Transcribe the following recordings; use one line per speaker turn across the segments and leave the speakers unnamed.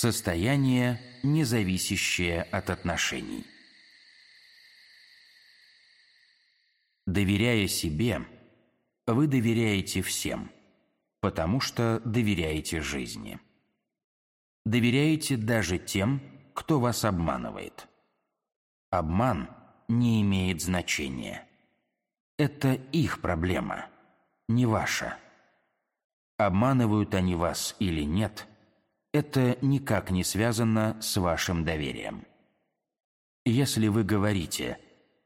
Состояние, не зависящее от отношений. Доверяя себе, вы доверяете всем, потому что доверяете жизни. Доверяете даже тем, кто вас обманывает. Обман не имеет значения. Это их проблема, не ваша. Обманывают они вас или нет, это никак не связано с вашим доверием. Если вы говорите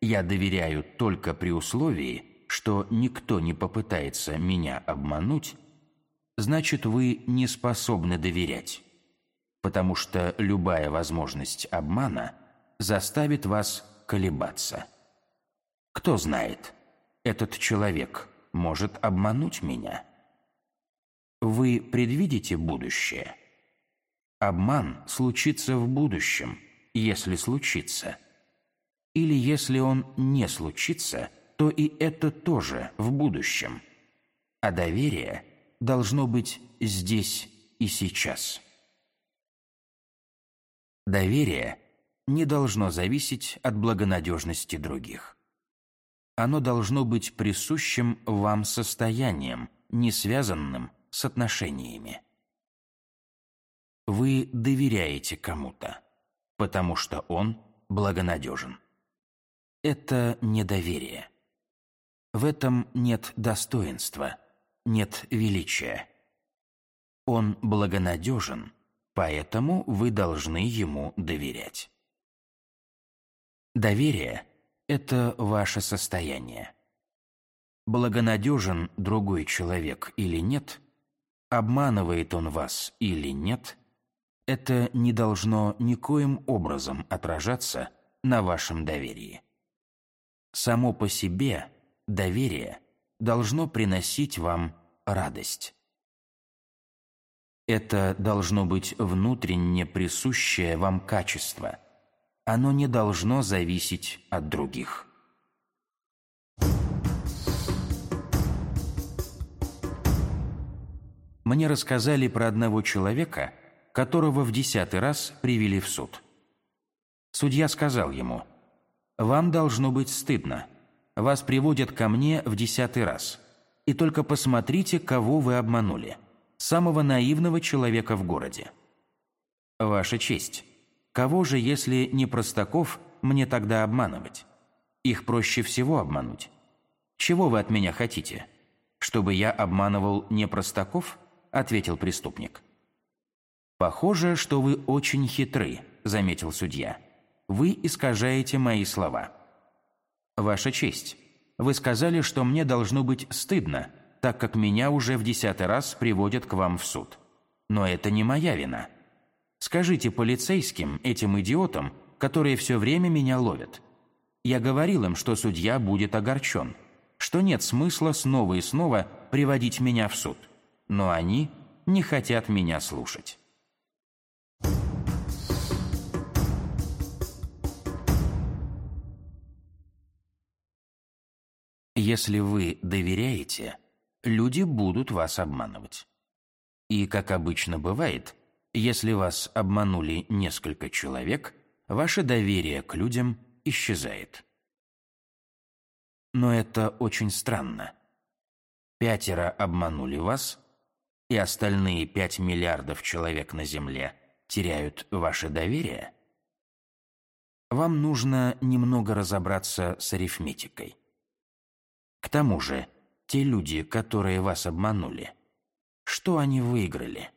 «я доверяю только при условии», что никто не попытается меня обмануть, значит вы не способны доверять, потому что любая возможность обмана заставит вас колебаться. Кто знает, этот человек может обмануть меня? Вы предвидите будущее? Обман случится в будущем, если случится. Или если он не случится, то и это тоже в будущем. А доверие должно быть здесь и сейчас. Доверие не должно зависеть от благонадежности других. Оно должно быть присущим вам состоянием, не связанным с отношениями. Вы доверяете кому-то, потому что он благонадежен. Это недоверие. В этом нет достоинства, нет величия. Он благонадежен, поэтому вы должны ему доверять. Доверие – это ваше состояние. Благонадежен другой человек или нет, обманывает он вас или нет, это не должно никоим образом отражаться на вашем доверии. Само по себе доверие должно приносить вам радость. Это должно быть внутренне присущее вам качество. Оно не должно зависеть от других. Мне рассказали про одного человека, которого в десятый раз привели в суд. Судья сказал ему, «Вам должно быть стыдно. Вас приводят ко мне в десятый раз. И только посмотрите, кого вы обманули» самого наивного человека в городе. Ваша честь, кого же, если не простаков, мне тогда обманывать? Их проще всего обмануть. Чего вы от меня хотите? Чтобы я обманывал не простаков? Ответил преступник. Похоже, что вы очень хитры, заметил судья. Вы искажаете мои слова. Ваша честь, вы сказали, что мне должно быть стыдно, так как меня уже в десятый раз приводят к вам в суд. Но это не моя вина. Скажите полицейским, этим идиотам, которые все время меня ловят. Я говорил им, что судья будет огорчен, что нет смысла снова и снова приводить меня в суд. Но они не хотят меня слушать. Если вы доверяете, люди будут вас обманывать. И, как обычно бывает, если вас обманули несколько человек, ваше доверие к людям исчезает. Но это очень странно. Пятеро обманули вас, и остальные пять миллиардов человек на Земле теряют ваше доверие? Вам нужно немного разобраться с арифметикой. К тому же, те люди, которые вас обманули, что они выиграли?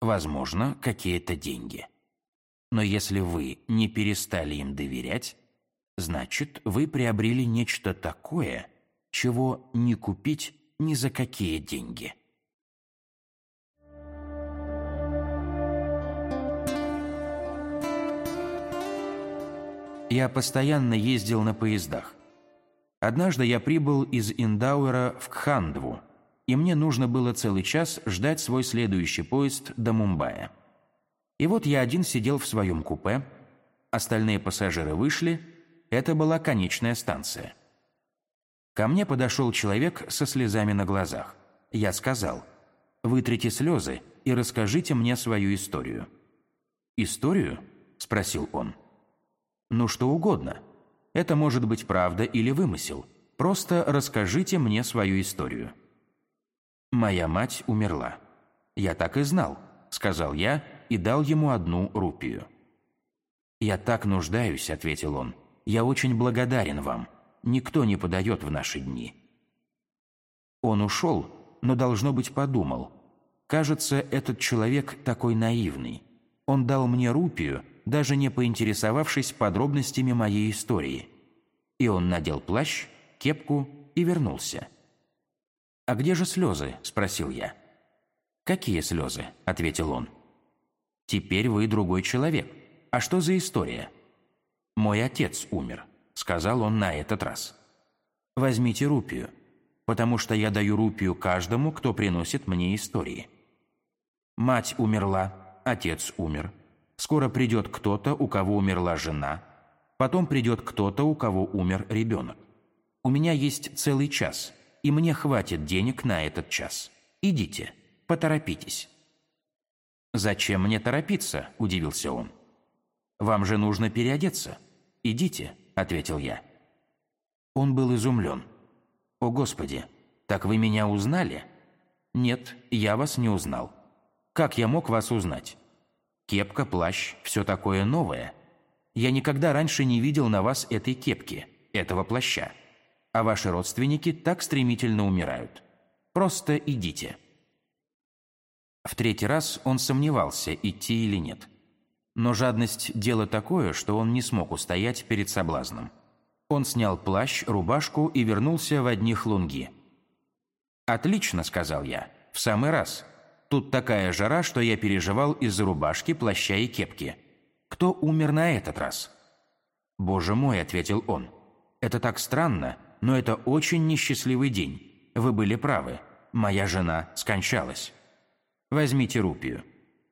Возможно, какие-то деньги. Но если вы не перестали им доверять, значит, вы приобрели нечто такое, чего не купить ни за какие деньги. Я постоянно ездил на поездах. Однажды я прибыл из Индауэра в Кхандву, и мне нужно было целый час ждать свой следующий поезд до Мумбаи. И вот я один сидел в своем купе, остальные пассажиры вышли, это была конечная станция. Ко мне подошел человек со слезами на глазах. Я сказал, «Вытрите слезы и расскажите мне свою историю». «Историю?» – спросил он. «Ну, что угодно. Это может быть правда или вымысел. Просто расскажите мне свою историю». «Моя мать умерла. Я так и знал», – сказал я и дал ему одну рупию. «Я так нуждаюсь», – ответил он. «Я очень благодарен вам. Никто не подает в наши дни». Он ушел, но, должно быть, подумал. Кажется, этот человек такой наивный. Он дал мне рупию, даже не поинтересовавшись подробностями моей истории. И он надел плащ, кепку и вернулся. «А где же слезы?» – спросил я. «Какие слезы?» – ответил он. «Теперь вы другой человек. А что за история?» «Мой отец умер», – сказал он на этот раз. «Возьмите рупию потому что я даю рупию каждому, кто приносит мне истории. Мать умерла, отец умер. Скоро придет кто-то, у кого умерла жена. Потом придет кто-то, у кого умер ребенок. У меня есть целый час, и мне хватит денег на этот час. Идите, поторопитесь». «Зачем мне торопиться?» – удивился он. «Вам же нужно переодеться. Идите», – ответил я. Он был изумлен. «О, Господи, так вы меня узнали?» «Нет, я вас не узнал. Как я мог вас узнать? Кепка, плащ, все такое новое. Я никогда раньше не видел на вас этой кепки, этого плаща. А ваши родственники так стремительно умирают. Просто идите». В третий раз он сомневался, идти или нет. Но жадность – дело такое, что он не смог устоять перед соблазном. Он снял плащ, рубашку и вернулся в одних лунги. «Отлично», — сказал я, — «в самый раз. Тут такая жара, что я переживал из-за рубашки, плаща и кепки. Кто умер на этот раз?» «Боже мой», — ответил он, — «это так странно, но это очень несчастливый день. Вы были правы. Моя жена скончалась. Возьмите рупию.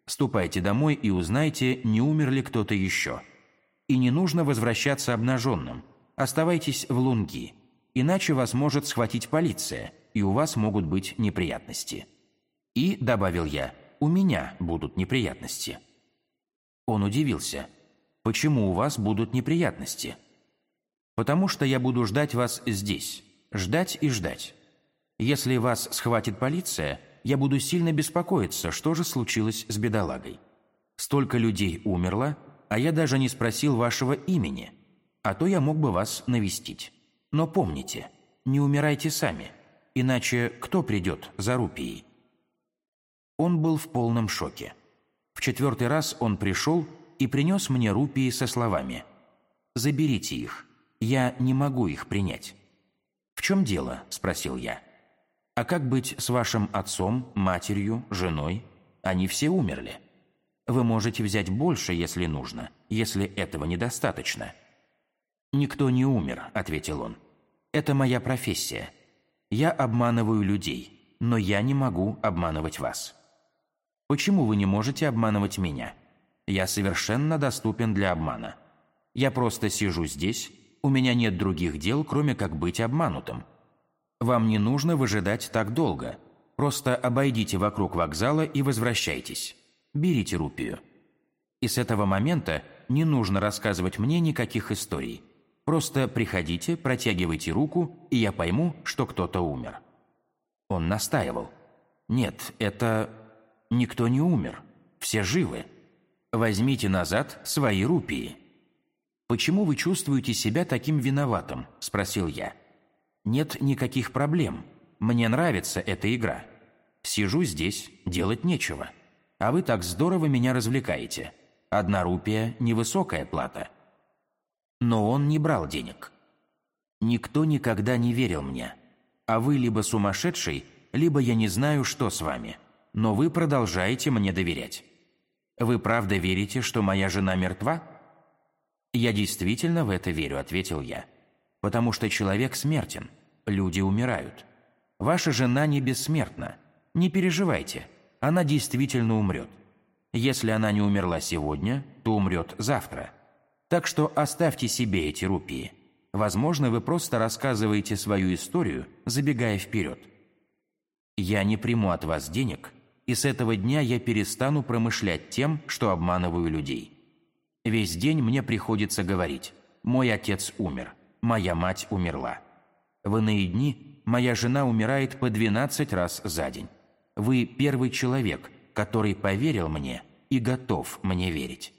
Ступайте домой и узнайте, не умер ли кто-то еще. И не нужно возвращаться обнаженным. Оставайтесь в Лунги, иначе вас может схватить полиция, и у вас могут быть неприятности. И, добавил я, у меня будут неприятности. Он удивился. Почему у вас будут неприятности? Потому что я буду ждать вас здесь. Ждать и ждать. Если вас схватит полиция, я буду сильно беспокоиться, что же случилось с бедолагой. Столько людей умерло, а я даже не спросил вашего имени – а то я мог бы вас навестить. Но помните, не умирайте сами, иначе кто придет за рупией?» Он был в полном шоке. В четвертый раз он пришел и принес мне рупии со словами «Заберите их, я не могу их принять». «В чем дело?» – спросил я. «А как быть с вашим отцом, матерью, женой? Они все умерли. Вы можете взять больше, если нужно, если этого недостаточно». «Никто не умер», — ответил он. «Это моя профессия. Я обманываю людей, но я не могу обманывать вас». «Почему вы не можете обманывать меня? Я совершенно доступен для обмана. Я просто сижу здесь, у меня нет других дел, кроме как быть обманутым. Вам не нужно выжидать так долго. Просто обойдите вокруг вокзала и возвращайтесь. Берите рупию. И с этого момента не нужно рассказывать мне никаких историй. Просто приходите, протягивайте руку, и я пойму, что кто-то умер». Он настаивал. «Нет, это... Никто не умер. Все живы. Возьмите назад свои рупии». «Почему вы чувствуете себя таким виноватым?» – спросил я. «Нет никаких проблем. Мне нравится эта игра. Сижу здесь, делать нечего. А вы так здорово меня развлекаете. Одна рупия – невысокая плата. Но он не брал денег. Никто никогда не верил мне. А вы либо сумасшедший, либо я не знаю, что с вами. Но вы продолжаете мне доверять. Вы правда верите, что моя жена мертва? Я действительно в это верю, ответил я. Потому что человек смертен. Люди умирают. Ваша жена не бессмертна. Не переживайте. Она действительно умрет. Если она не умерла сегодня, то умрет завтра. Так что оставьте себе эти рупии. Возможно, вы просто рассказываете свою историю, забегая вперед. Я не приму от вас денег и с этого дня я перестану промышлять тем, что обманываю людей. Весь день мне приходится говорить «Мой отец умер, моя мать умерла». В иные дни моя жена умирает по 12 раз за день. Вы первый человек, который поверил мне и готов мне верить.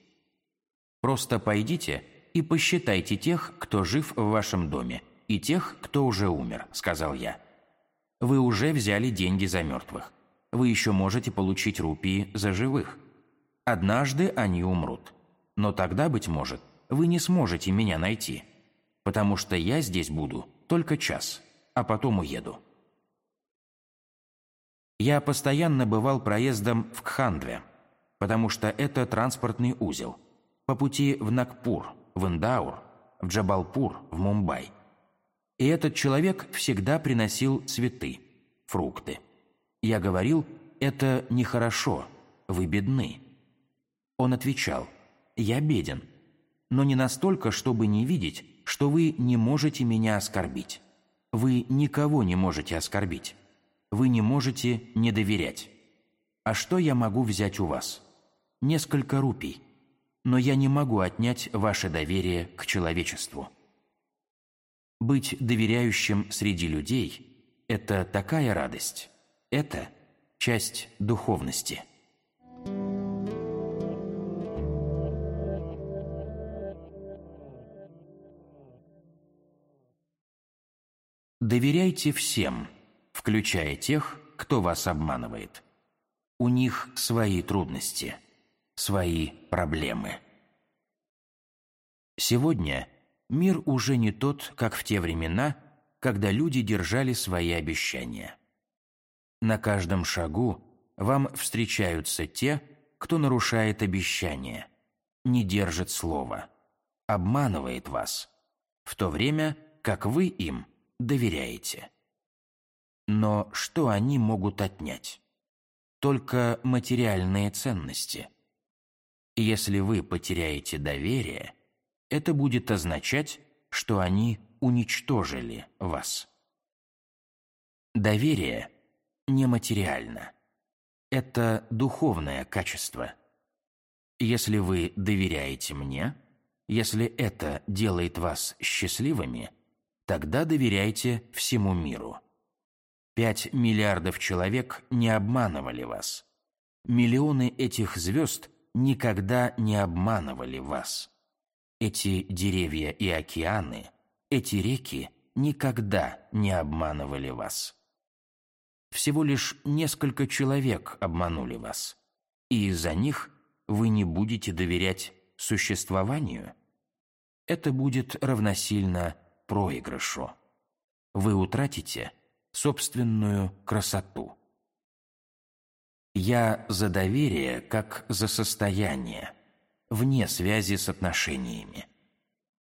Просто пойдите и посчитайте тех, кто жив в вашем доме, и тех, кто уже умер», – сказал я. «Вы уже взяли деньги за мертвых. Вы еще можете получить рупии за живых. Однажды они умрут. Но тогда, быть может, вы не сможете меня найти, потому что я здесь буду только час, а потом уеду». Я постоянно бывал проездом в Кхандве, потому что это транспортный узел, по пути в Нагпур, в Индаур, в Джабалпур, в Мумбай. И этот человек всегда приносил цветы, фрукты. Я говорил, это нехорошо, вы бедны. Он отвечал, я беден, но не настолько, чтобы не видеть, что вы не можете меня оскорбить. Вы никого не можете оскорбить. Вы не можете не доверять. А что я могу взять у вас? Несколько рупий но я не могу отнять ваше доверие к человечеству. Быть доверяющим среди людей – это такая радость, это часть духовности. Доверяйте всем, включая тех, кто вас обманывает. У них свои трудности – свои проблемы. Сегодня мир уже не тот, как в те времена, когда люди держали свои обещания. На каждом шагу вам встречаются те, кто нарушает обещания, не держит слова, обманывает вас, в то время как вы им доверяете. Но что они могут отнять? Только материальные ценности – если вы потеряете доверие, это будет означать, что они уничтожили вас. Доверие нематериально. Это духовное качество. Если вы доверяете мне, если это делает вас счастливыми, тогда доверяйте всему миру. Пять миллиардов человек не обманывали вас. Миллионы этих звезд – никогда не обманывали вас. Эти деревья и океаны, эти реки никогда не обманывали вас. Всего лишь несколько человек обманули вас, и из-за них вы не будете доверять существованию. Это будет равносильно проигрышу. Вы утратите собственную красоту. Я за доверие, как за состояние, вне связи с отношениями.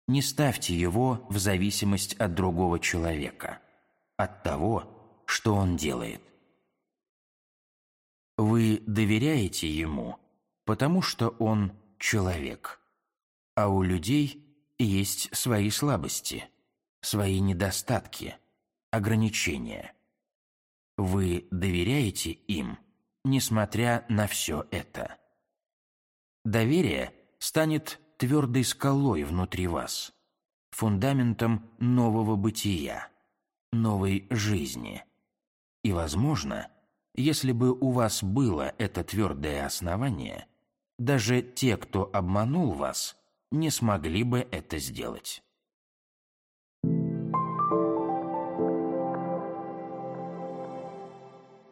Не ставьте его в зависимость от другого человека, от того, что он делает. Вы доверяете ему, потому что он человек. А у людей есть свои слабости, свои недостатки, ограничения. Вы доверяете им – несмотря на все это. Доверие станет твердой скалой внутри вас, фундаментом нового бытия, новой жизни. И, возможно, если бы у вас было это твердое основание, даже те, кто обманул вас, не смогли бы это сделать.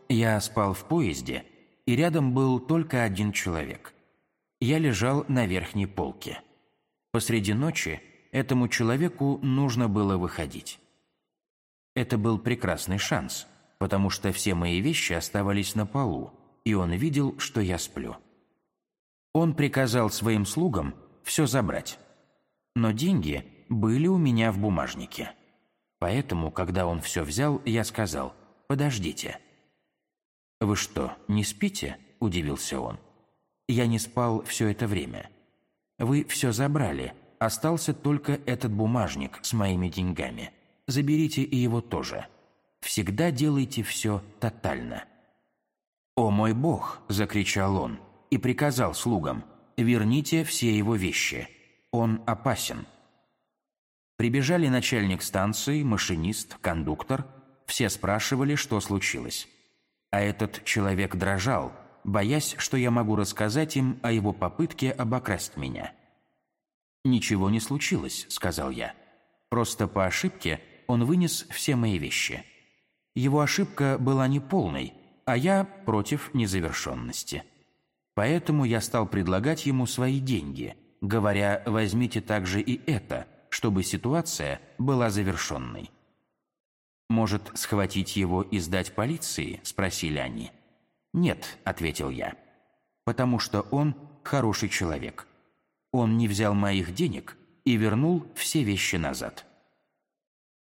Я спал в поезде, и рядом был только один человек. Я лежал на верхней полке. Посреди ночи этому человеку нужно было выходить. Это был прекрасный шанс, потому что все мои вещи оставались на полу, и он видел, что я сплю. Он приказал своим слугам все забрать. Но деньги были у меня в бумажнике. Поэтому, когда он все взял, я сказал «Подождите». «Вы что, не спите?» – удивился он. «Я не спал все это время. Вы все забрали, остался только этот бумажник с моими деньгами. Заберите и его тоже. Всегда делайте все тотально». «О мой Бог!» – закричал он и приказал слугам «Верните все его вещи. Он опасен». Прибежали начальник станции, машинист, кондуктор. Все спрашивали, что случилось. А этот человек дрожал, боясь, что я могу рассказать им о его попытке обокрасть меня. «Ничего не случилось», — сказал я. «Просто по ошибке он вынес все мои вещи. Его ошибка была неполной, а я против незавершенности. Поэтому я стал предлагать ему свои деньги, говоря «возьмите также и это», чтобы ситуация была завершенной. «Может, схватить его и сдать полиции?» – спросили они. «Нет», – ответил я, – «потому что он хороший человек. Он не взял моих денег и вернул все вещи назад».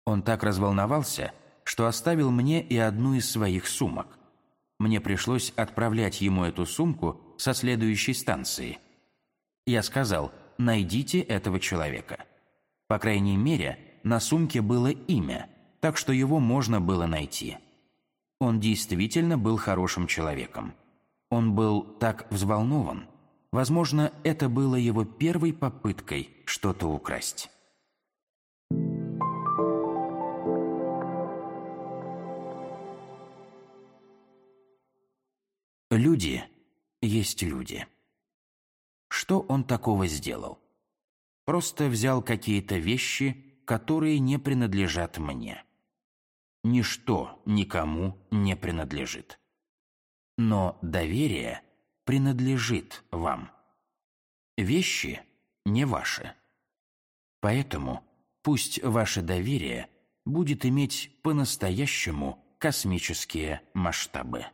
Он так разволновался, что оставил мне и одну из своих сумок. Мне пришлось отправлять ему эту сумку со следующей станции. Я сказал, найдите этого человека. По крайней мере, на сумке было имя, так что его можно было найти. Он действительно был хорошим человеком. Он был так взволнован. Возможно, это было его первой попыткой что-то украсть. Люди есть люди. Что он такого сделал? Просто взял какие-то вещи, которые не принадлежат мне. Ничто никому не принадлежит. Но доверие принадлежит вам. Вещи не ваши. Поэтому пусть ваше доверие будет иметь по-настоящему космические масштабы.